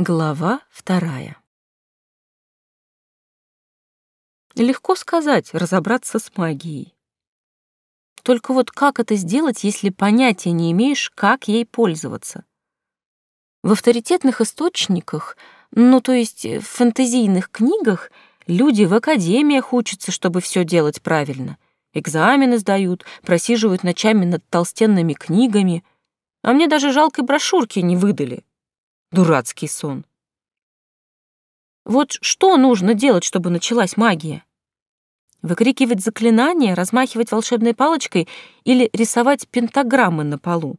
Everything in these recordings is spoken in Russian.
Глава вторая. Легко сказать, разобраться с магией. Только вот как это сделать, если понятия не имеешь, как ей пользоваться? В авторитетных источниках, ну то есть в фэнтезийных книгах, люди в академиях учатся, чтобы все делать правильно. Экзамены сдают, просиживают ночами над толстенными книгами, а мне даже жалкой брошюрки не выдали. Дурацкий сон. Вот что нужно делать, чтобы началась магия? Выкрикивать заклинания, размахивать волшебной палочкой или рисовать пентаграммы на полу?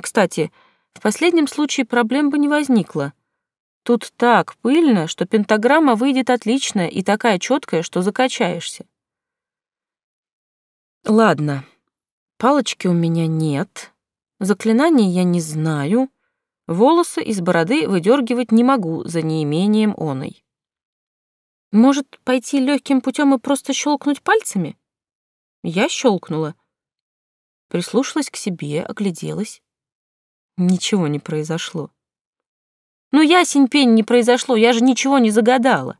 Кстати, в последнем случае проблем бы не возникло. Тут так пыльно, что пентаграмма выйдет отличная и такая четкая, что закачаешься. Ладно, палочки у меня нет, заклинаний я не знаю, Волосы из бороды выдергивать не могу за неимением оной. Может, пойти легким путем и просто щелкнуть пальцами? Я щелкнула. Прислушалась к себе, огляделась. Ничего не произошло. Ну, ясень пень не произошло, я же ничего не загадала.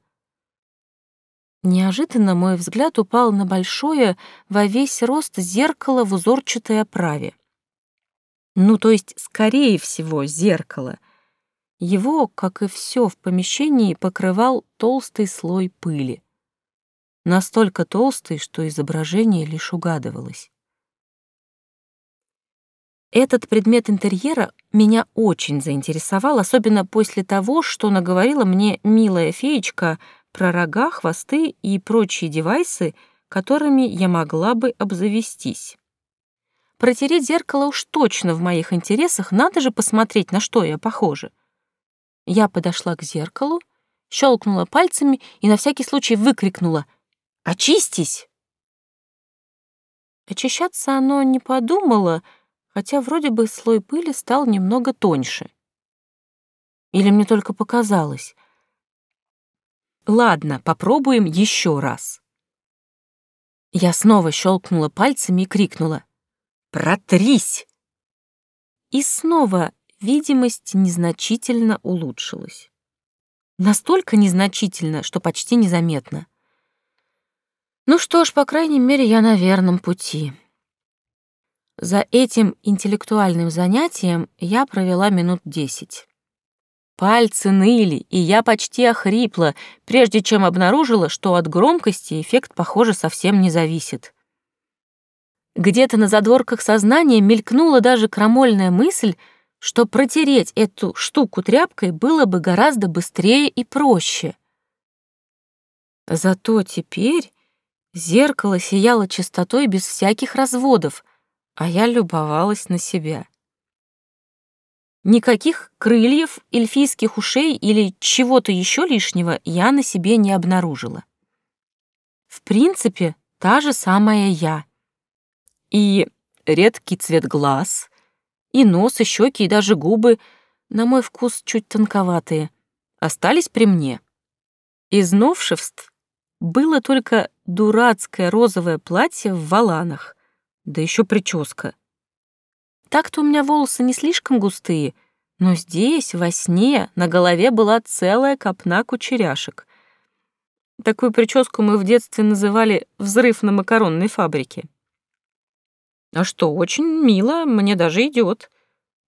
Неожиданно мой взгляд упал на большое во весь рост зеркало в узорчатой оправе. Ну, то есть, скорее всего, зеркало. Его, как и все в помещении, покрывал толстый слой пыли. Настолько толстый, что изображение лишь угадывалось. Этот предмет интерьера меня очень заинтересовал, особенно после того, что наговорила мне милая феечка про рога, хвосты и прочие девайсы, которыми я могла бы обзавестись. Протереть зеркало уж точно в моих интересах, надо же посмотреть, на что я похожа. Я подошла к зеркалу, щелкнула пальцами и на всякий случай выкрикнула «Очистись!». Очищаться оно не подумало, хотя вроде бы слой пыли стал немного тоньше. Или мне только показалось. Ладно, попробуем еще раз. Я снова щелкнула пальцами и крикнула Протрись!» И снова видимость незначительно улучшилась. Настолько незначительно, что почти незаметно. Ну что ж, по крайней мере, я на верном пути. За этим интеллектуальным занятием я провела минут десять. Пальцы ныли, и я почти охрипла, прежде чем обнаружила, что от громкости эффект, похоже, совсем не зависит. Где-то на задворках сознания мелькнула даже крамольная мысль, что протереть эту штуку тряпкой было бы гораздо быстрее и проще. Зато теперь зеркало сияло чистотой без всяких разводов, а я любовалась на себя. Никаких крыльев, эльфийских ушей или чего-то еще лишнего я на себе не обнаружила. В принципе, та же самая я — и редкий цвет глаз, и нос, и щеки, и даже губы, на мой вкус чуть тонковатые, остались при мне. Из новшеств было только дурацкое розовое платье в валанах, да еще прическа. Так-то у меня волосы не слишком густые, но здесь, во сне, на голове была целая копна кучеряшек. Такую прическу мы в детстве называли «взрыв на макаронной фабрике». А что, очень мило, мне даже идет.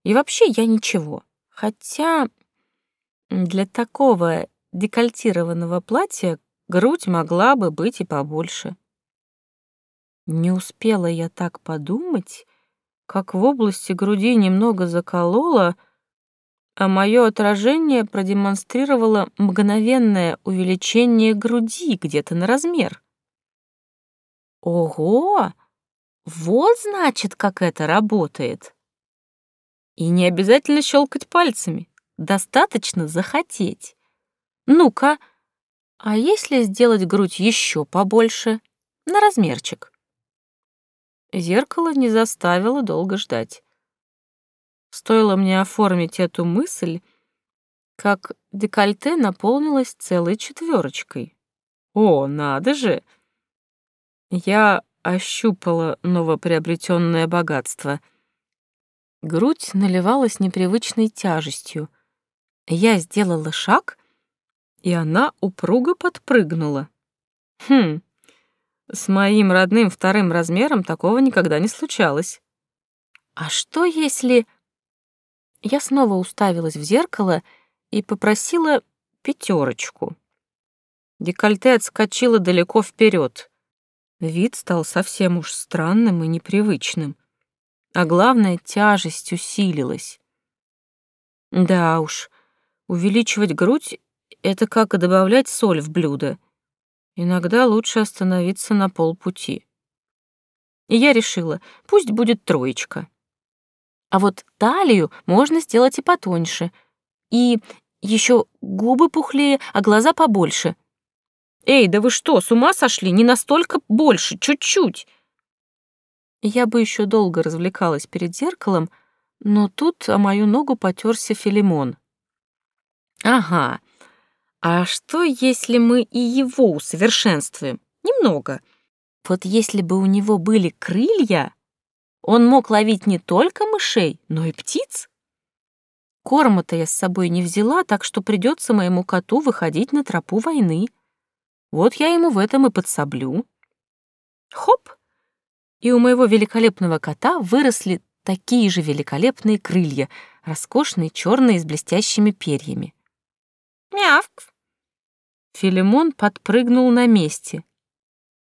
И вообще я ничего. Хотя для такого декольтированного платья грудь могла бы быть и побольше. Не успела я так подумать, как в области груди немного заколола, а мое отражение продемонстрировало мгновенное увеличение груди где-то на размер. Ого! Вот значит, как это работает. И не обязательно щелкать пальцами, достаточно захотеть. Ну-ка, а если сделать грудь еще побольше, на размерчик? Зеркало не заставило долго ждать. Стоило мне оформить эту мысль, как декольте наполнилось целой четверочкой. О, надо же! Я ощупала новоприобретенное богатство. Грудь наливалась непривычной тяжестью. Я сделала шаг, и она упруго подпрыгнула. Хм, с моим родным вторым размером такого никогда не случалось. А что если... Я снова уставилась в зеркало и попросила пятерочку. Декольте отскочило далеко вперед. Вид стал совсем уж странным и непривычным. А главное, тяжесть усилилась. Да уж, увеличивать грудь — это как добавлять соль в блюдо. Иногда лучше остановиться на полпути. И я решила, пусть будет троечка. А вот талию можно сделать и потоньше. И еще губы пухлее, а глаза побольше. Эй, да вы что, с ума сошли? Не настолько больше, чуть-чуть. Я бы еще долго развлекалась перед зеркалом, но тут о мою ногу потерся Филимон. Ага, а что, если мы и его усовершенствуем? Немного. Вот если бы у него были крылья, он мог ловить не только мышей, но и птиц. Корма-то я с собой не взяла, так что придется моему коту выходить на тропу войны. Вот я ему в этом и подсоблю. Хоп! И у моего великолепного кота выросли такие же великолепные крылья, роскошные, черные, с блестящими перьями. Мявк! Филимон подпрыгнул на месте.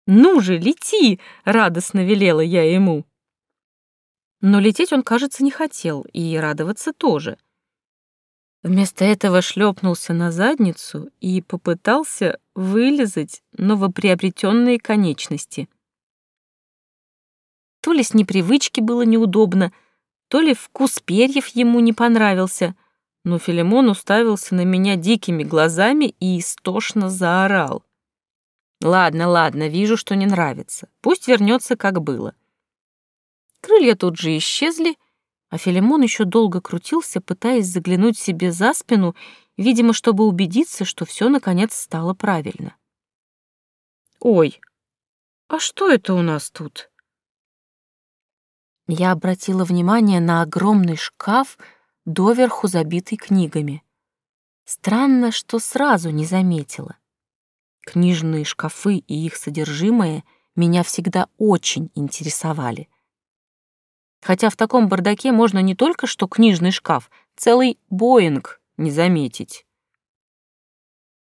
«Ну же, лети!» — радостно велела я ему. Но лететь он, кажется, не хотел, и радоваться тоже. Вместо этого шлепнулся на задницу и попытался вылезать новоприобретенные конечности. То ли с непривычки было неудобно, то ли вкус перьев ему не понравился, но Филимон уставился на меня дикими глазами и истошно заорал. «Ладно, ладно, вижу, что не нравится. Пусть вернется, как было». Крылья тут же исчезли, а Филимон еще долго крутился, пытаясь заглянуть себе за спину, видимо, чтобы убедиться, что все наконец стало правильно. «Ой, а что это у нас тут?» Я обратила внимание на огромный шкаф, доверху забитый книгами. Странно, что сразу не заметила. Книжные шкафы и их содержимое меня всегда очень интересовали хотя в таком бардаке можно не только что книжный шкаф, целый Боинг не заметить.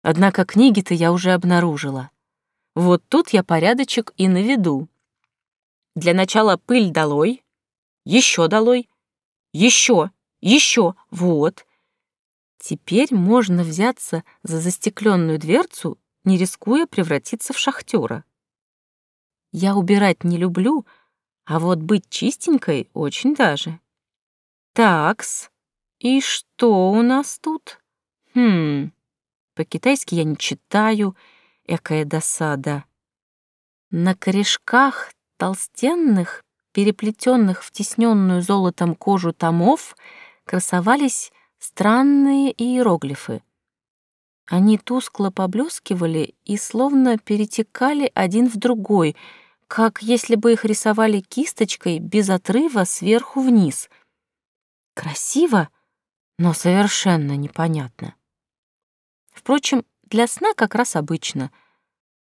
Однако книги-то я уже обнаружила. Вот тут я порядочек и наведу. Для начала пыль долой, еще долой, еще, еще, вот. Теперь можно взяться за застекленную дверцу, не рискуя превратиться в шахтера. Я убирать не люблю, а вот быть чистенькой очень даже. Такс, и что у нас тут? Хм, по-китайски я не читаю, экая досада. На корешках толстенных, переплетенных в тесненную золотом кожу томов, красовались странные иероглифы. Они тускло поблескивали и словно перетекали один в другой — как если бы их рисовали кисточкой без отрыва сверху вниз. Красиво, но совершенно непонятно. Впрочем, для сна как раз обычно.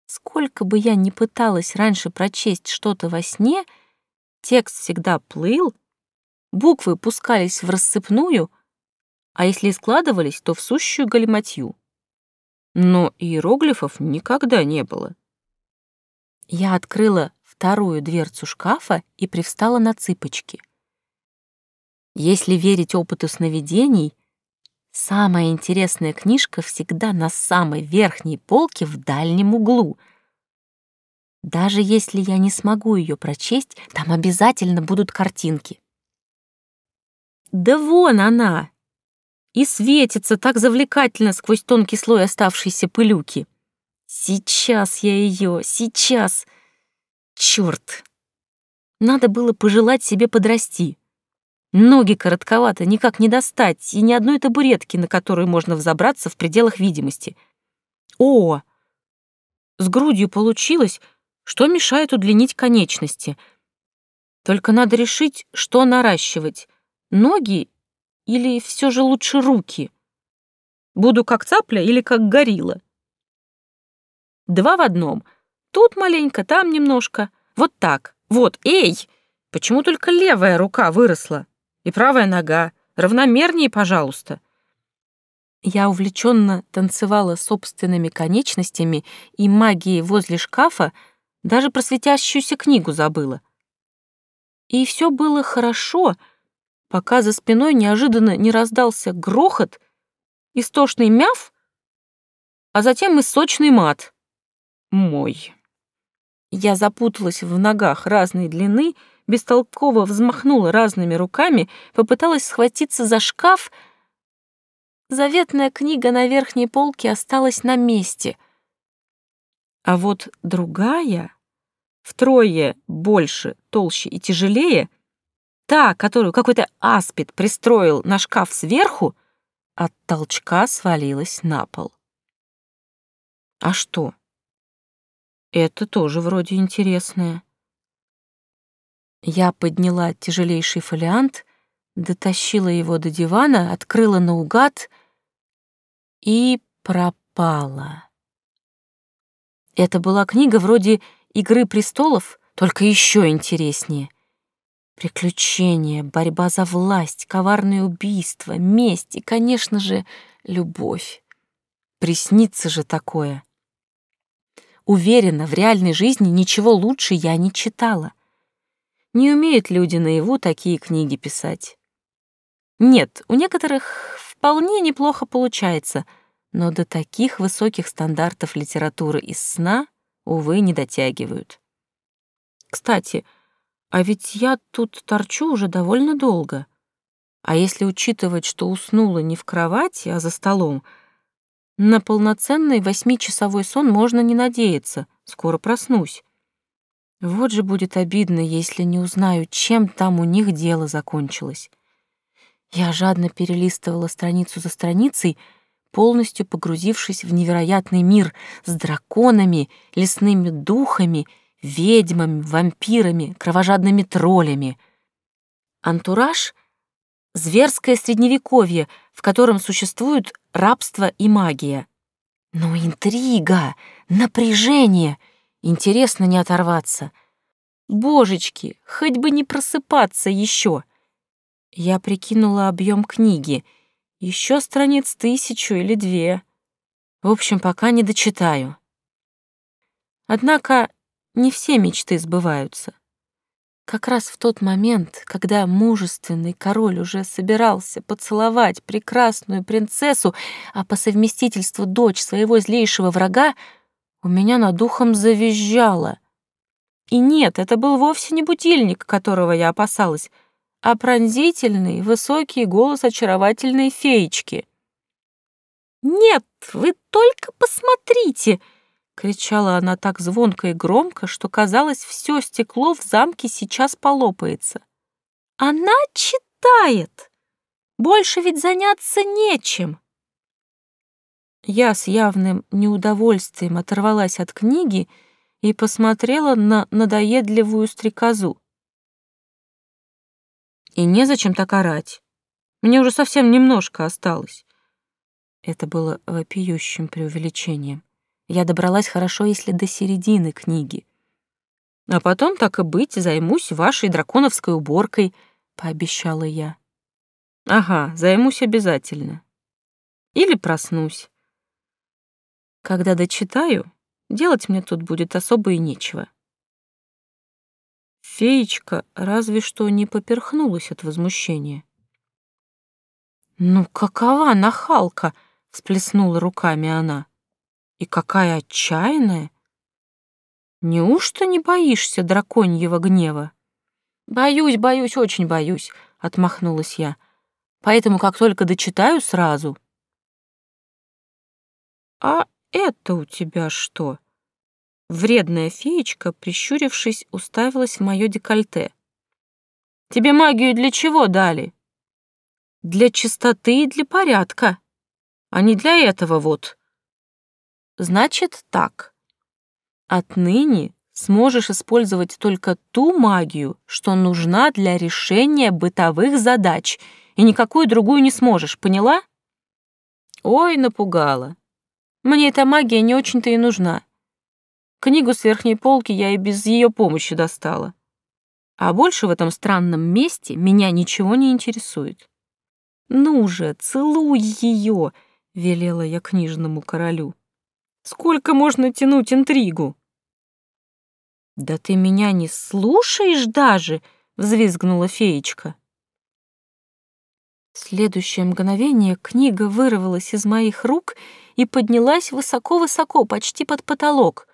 Сколько бы я ни пыталась раньше прочесть что-то во сне, текст всегда плыл, буквы пускались в рассыпную, а если и складывались, то в сущую галиматью. Но иероглифов никогда не было. Я открыла вторую дверцу шкафа и привстала на цыпочки. Если верить опыту сновидений, самая интересная книжка всегда на самой верхней полке в дальнем углу. Даже если я не смогу ее прочесть, там обязательно будут картинки. Да вон она! И светится так завлекательно сквозь тонкий слой оставшейся пылюки. Сейчас я ее, сейчас. Черт! Надо было пожелать себе подрасти. Ноги коротковато, никак не достать, и ни одной табуретки, на которую можно взобраться в пределах видимости. О! С грудью получилось, что мешает удлинить конечности. Только надо решить, что наращивать — ноги или все же лучше руки. Буду как цапля или как горилла? Два в одном. Тут маленько, там немножко. Вот так. Вот, эй! Почему только левая рука выросла? И правая нога. Равномернее, пожалуйста. Я увлеченно танцевала собственными конечностями и магией возле шкафа, даже про светящуюся книгу забыла. И все было хорошо, пока за спиной неожиданно не раздался грохот, истошный мяв, а затем и сочный мат. Мой. Я запуталась в ногах разной длины, бестолково взмахнула разными руками, попыталась схватиться за шкаф. Заветная книга на верхней полке осталась на месте. А вот другая, втрое больше, толще и тяжелее, та, которую какой-то аспид пристроил на шкаф сверху, от толчка свалилась на пол. А что? Это тоже вроде интересное. Я подняла тяжелейший фолиант, дотащила его до дивана, открыла наугад и пропала. Это была книга вроде «Игры престолов», только еще интереснее. Приключения, борьба за власть, коварные убийства, месть и, конечно же, любовь. Приснится же такое. Уверена, в реальной жизни ничего лучше я не читала. Не умеют люди наяву такие книги писать. Нет, у некоторых вполне неплохо получается, но до таких высоких стандартов литературы из сна, увы, не дотягивают. Кстати, а ведь я тут торчу уже довольно долго. А если учитывать, что уснула не в кровати, а за столом — на полноценный восьмичасовой сон можно не надеяться, скоро проснусь. Вот же будет обидно, если не узнаю, чем там у них дело закончилось. Я жадно перелистывала страницу за страницей, полностью погрузившись в невероятный мир с драконами, лесными духами, ведьмами, вампирами, кровожадными троллями. Антураж — зверское средневековье, в котором существуют рабство и магия. Но интрига, напряжение, интересно не оторваться. Божечки, хоть бы не просыпаться еще. Я прикинула объем книги. Еще страниц тысячу или две. В общем, пока не дочитаю. Однако не все мечты сбываются. Как раз в тот момент, когда мужественный король уже собирался поцеловать прекрасную принцессу, а по совместительству дочь своего злейшего врага, у меня над духом завизжало. И нет, это был вовсе не будильник, которого я опасалась, а пронзительный, высокий голос очаровательной феечки. «Нет, вы только посмотрите!» — кричала она так звонко и громко, что казалось, все стекло в замке сейчас полопается. «Она читает! Больше ведь заняться нечем!» Я с явным неудовольствием оторвалась от книги и посмотрела на надоедливую стрекозу. И незачем так орать. Мне уже совсем немножко осталось. Это было вопиющим преувеличением. Я добралась хорошо, если до середины книги. А потом, так и быть, займусь вашей драконовской уборкой, пообещала я. Ага, займусь обязательно. Или проснусь. Когда дочитаю, делать мне тут будет особо и нечего. Феечка разве что не поперхнулась от возмущения. «Ну какова нахалка!» — всплеснула руками она. И какая отчаянная! Неужто не боишься драконьего гнева? Боюсь, боюсь, очень боюсь, отмахнулась я. Поэтому как только дочитаю сразу. А это у тебя что? Вредная феечка, прищурившись, уставилась в моё декольте. Тебе магию для чего дали? Для чистоты и для порядка, а не для этого вот. Значит так. Отныне сможешь использовать только ту магию, что нужна для решения бытовых задач, и никакую другую не сможешь, поняла? Ой, напугала. Мне эта магия не очень-то и нужна. Книгу с верхней полки я и без ее помощи достала. А больше в этом странном месте меня ничего не интересует. «Ну же, целуй ее!» — велела я книжному королю. «Сколько можно тянуть интригу?» «Да ты меня не слушаешь даже!» — взвизгнула феечка. В следующее мгновение книга вырвалась из моих рук и поднялась высоко-высоко, почти под потолок.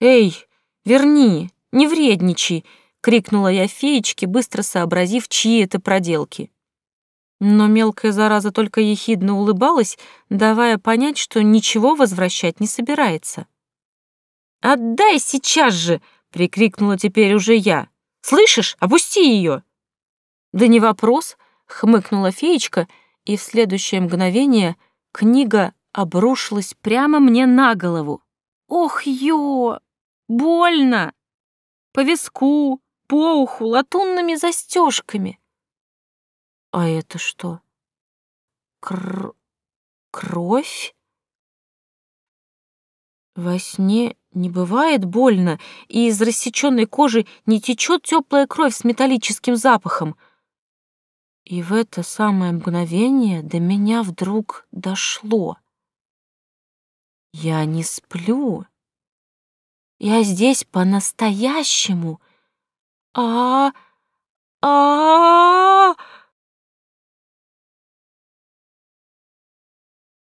«Эй, верни, не вредничай!» — крикнула я феечке, быстро сообразив, чьи это проделки. Но мелкая зараза только ехидно улыбалась, давая понять, что ничего возвращать не собирается. «Отдай сейчас же!» — прикрикнула теперь уже я. «Слышишь? Опусти ее!» «Да не вопрос!» — хмыкнула феечка, и в следующее мгновение книга обрушилась прямо мне на голову. «Ох, ё! Больно! По виску, по уху, латунными застежками!» «А это что? Кр... кровь?» Во сне не бывает больно, и из рассеченной кожи не течет теплая кровь с металлическим запахом. И в это самое мгновение до меня вдруг дошло. Я не сплю. Я здесь по-настоящему. А, а, -а, -а, -а